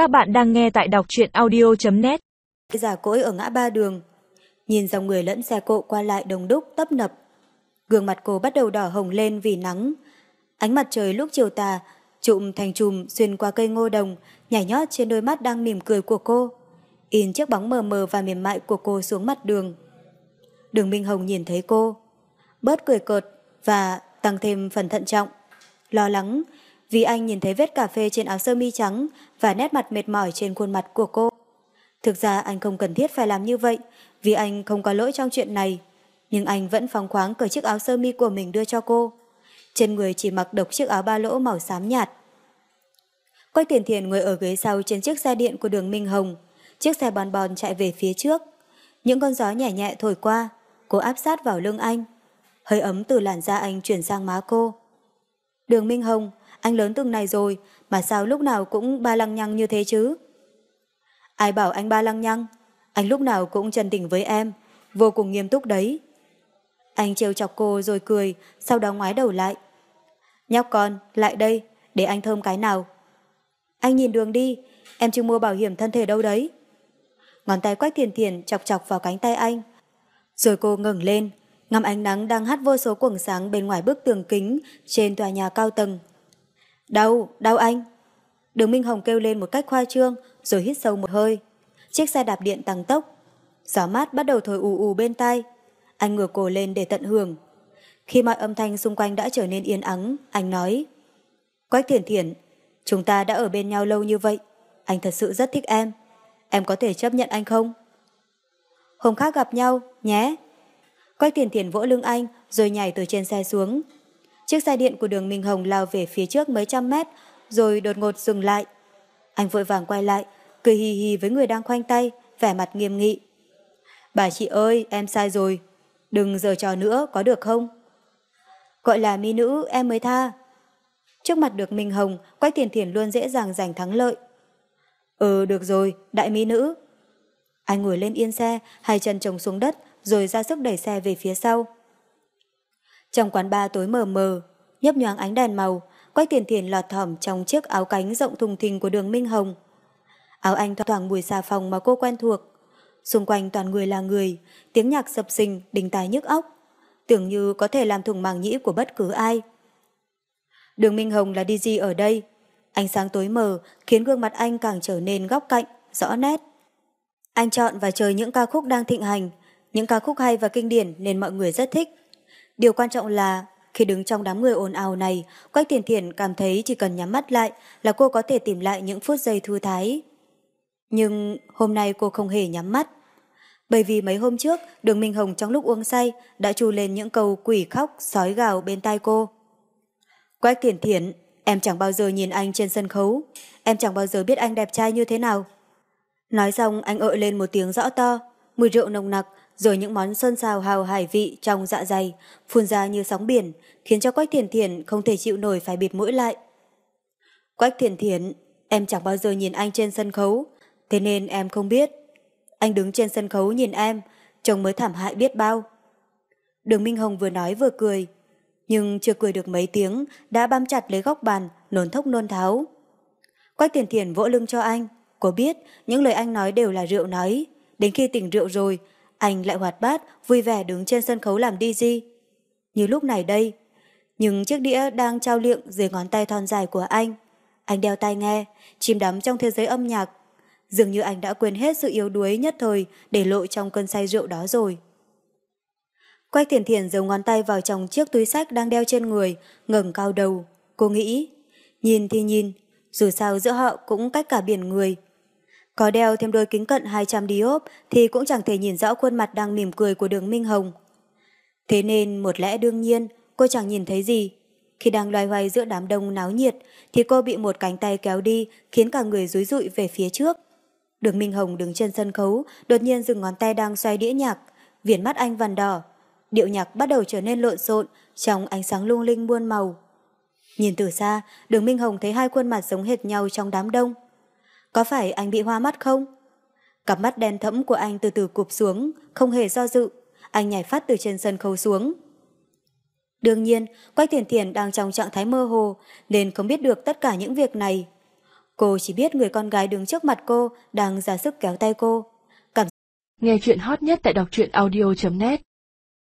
Các bạn đang nghe tại đọc truyện audio.net Giả cỗi ở ngã ba đường. Nhìn dòng người lẫn xe cộ qua lại đồng đúc tấp nập. Gương mặt cô bắt đầu đỏ hồng lên vì nắng. Ánh mặt trời lúc chiều tà, trụm thành chùm xuyên qua cây ngô đồng, nhảy nhót trên đôi mắt đang mỉm cười của cô. In chiếc bóng mờ mờ và mềm mại của cô xuống mặt đường. Đường Minh Hồng nhìn thấy cô. Bớt cười cợt và tăng thêm phần thận trọng. Lo lắng vì anh nhìn thấy vết cà phê trên áo sơ mi trắng và nét mặt mệt mỏi trên khuôn mặt của cô. Thực ra anh không cần thiết phải làm như vậy vì anh không có lỗi trong chuyện này. Nhưng anh vẫn phóng khoáng cởi chiếc áo sơ mi của mình đưa cho cô. Trên người chỉ mặc độc chiếc áo ba lỗ màu xám nhạt. Quách tiền thiền ngồi ở ghế sau trên chiếc xe điện của đường Minh Hồng. Chiếc xe bòn bòn chạy về phía trước. Những con gió nhẹ nhẹ thổi qua, cô áp sát vào lưng anh. Hơi ấm từ làn da anh chuyển sang má cô. Đường Minh Hồng, anh lớn từng này rồi, mà sao lúc nào cũng ba lăng nhăng như thế chứ? Ai bảo anh ba lăng nhăng? Anh lúc nào cũng chân tình với em, vô cùng nghiêm túc đấy. Anh trêu chọc cô rồi cười, sau đó ngoái đầu lại. Nhóc con, lại đây, để anh thơm cái nào. Anh nhìn đường đi, em chưa mua bảo hiểm thân thể đâu đấy. Ngón tay quách thiền thiền chọc chọc vào cánh tay anh. Rồi cô ngẩng lên, ngắm ánh nắng đang hắt vô số quầng sáng bên ngoài bức tường kính trên tòa nhà cao tầng. Đau, đau anh. Đường Minh Hồng kêu lên một cách khoa trương rồi hít sâu một hơi. Chiếc xe đạp điện tăng tốc. Gió mát bắt đầu thổi ù ù bên tai. Anh ngửa cổ lên để tận hưởng. Khi mọi âm thanh xung quanh đã trở nên yên ắng, anh nói Quách thiển thiển, chúng ta đã ở bên nhau lâu như vậy. Anh thật sự rất thích em. Em có thể chấp nhận anh không? Hôm khác gặp nhau, nhé. Quách thiển thiển vỗ lưng anh rồi nhảy từ trên xe xuống. Chiếc xe điện của đường Minh Hồng lao về phía trước mấy trăm mét, rồi đột ngột dừng lại. Anh vội vàng quay lại, cười hì hì với người đang khoanh tay, vẻ mặt nghiêm nghị. Bà chị ơi, em sai rồi. Đừng giờ trò nữa, có được không? Gọi là mi nữ, em mới tha. Trước mặt được Minh Hồng, Quách Thiền Thiền luôn dễ dàng giành thắng lợi. Ừ, được rồi, đại mỹ nữ. Anh ngồi lên yên xe, hai chân trồng xuống đất, rồi ra sức đẩy xe về phía sau. Trong quán bar tối mờ mờ, nhấp nhoáng ánh đèn màu, Quách Tiền Thiền lọt thỏm trong chiếc áo cánh rộng thùng thình của đường Minh Hồng. Áo anh thoảng mùi xà phòng mà cô quen thuộc. Xung quanh toàn người là người, tiếng nhạc sập sình, đình tài nhức óc. Tưởng như có thể làm thủng màng nhĩ của bất cứ ai. Đường Minh Hồng là DJ ở đây. Ánh sáng tối mờ khiến gương mặt anh càng trở nên góc cạnh, rõ nét. Anh chọn và chơi những ca khúc đang thịnh hành, những ca khúc hay và kinh điển nên mọi người rất thích. Điều quan trọng là khi đứng trong đám người ồn ào này, Quách Thiền Thiền cảm thấy chỉ cần nhắm mắt lại là cô có thể tìm lại những phút giây thư thái. Nhưng hôm nay cô không hề nhắm mắt. Bởi vì mấy hôm trước, đường Minh Hồng trong lúc uống say đã chu lên những câu quỷ khóc, sói gào bên tai cô. Quách Thiền Thiền, em chẳng bao giờ nhìn anh trên sân khấu. Em chẳng bao giờ biết anh đẹp trai như thế nào. Nói xong anh ợ lên một tiếng rõ to, mùi rượu nồng nặc rồi những món sơn xào hào hải vị trong dạ dày phun ra như sóng biển, khiến cho Quách Thiền Thiền không thể chịu nổi phải bịt mũi lại. Quách Thiền Thiền, em chẳng bao giờ nhìn anh trên sân khấu, thế nên em không biết. Anh đứng trên sân khấu nhìn em, chồng mới thảm hại biết bao. Đường Minh Hồng vừa nói vừa cười, nhưng chưa cười được mấy tiếng, đã bám chặt lấy góc bàn, nôn thốc nôn tháo. Quách Thiền Thiền vỗ lưng cho anh, cô biết những lời anh nói đều là rượu nói, đến khi tỉnh rượu rồi, anh lại hoạt bát, vui vẻ đứng trên sân khấu làm DJ. Như lúc này đây, nhưng chiếc đĩa đang trao liệng dưới ngón tay thon dài của anh. Anh đeo tai nghe, chìm đắm trong thế giới âm nhạc. Dường như anh đã quên hết sự yếu đuối nhất thời để lộ trong cơn say rượu đó rồi. Quách thiền thiền giấu ngón tay vào trong chiếc túi sách đang đeo trên người, ngẩng cao đầu. Cô nghĩ, nhìn thì nhìn, dù sao giữa họ cũng cách cả biển người. Có đeo thêm đôi kính cận 200 diop thì cũng chẳng thể nhìn rõ khuôn mặt đang mỉm cười của đường Minh Hồng. Thế nên một lẽ đương nhiên cô chẳng nhìn thấy gì. Khi đang loay hoay giữa đám đông náo nhiệt thì cô bị một cánh tay kéo đi khiến cả người rúi rụi về phía trước. Đường Minh Hồng đứng trên sân khấu đột nhiên dừng ngón tay đang xoay đĩa nhạc viền mắt anh vằn đỏ. Điệu nhạc bắt đầu trở nên lộn xộn trong ánh sáng lung linh muôn màu. Nhìn từ xa, đường Minh Hồng thấy hai khuôn mặt giống hệt nhau trong đám đông. Có phải anh bị hoa mắt không? Cặp mắt đen thẫm của anh từ từ cụp xuống, không hề do dự. Anh nhảy phát từ trên sân khấu xuống. Đương nhiên, Quách Thiền Thiền đang trong trạng thái mơ hồ, nên không biết được tất cả những việc này. Cô chỉ biết người con gái đứng trước mặt cô đang ra sức kéo tay cô. Nghe chuyện hot nhất tại đọc truyện audio.net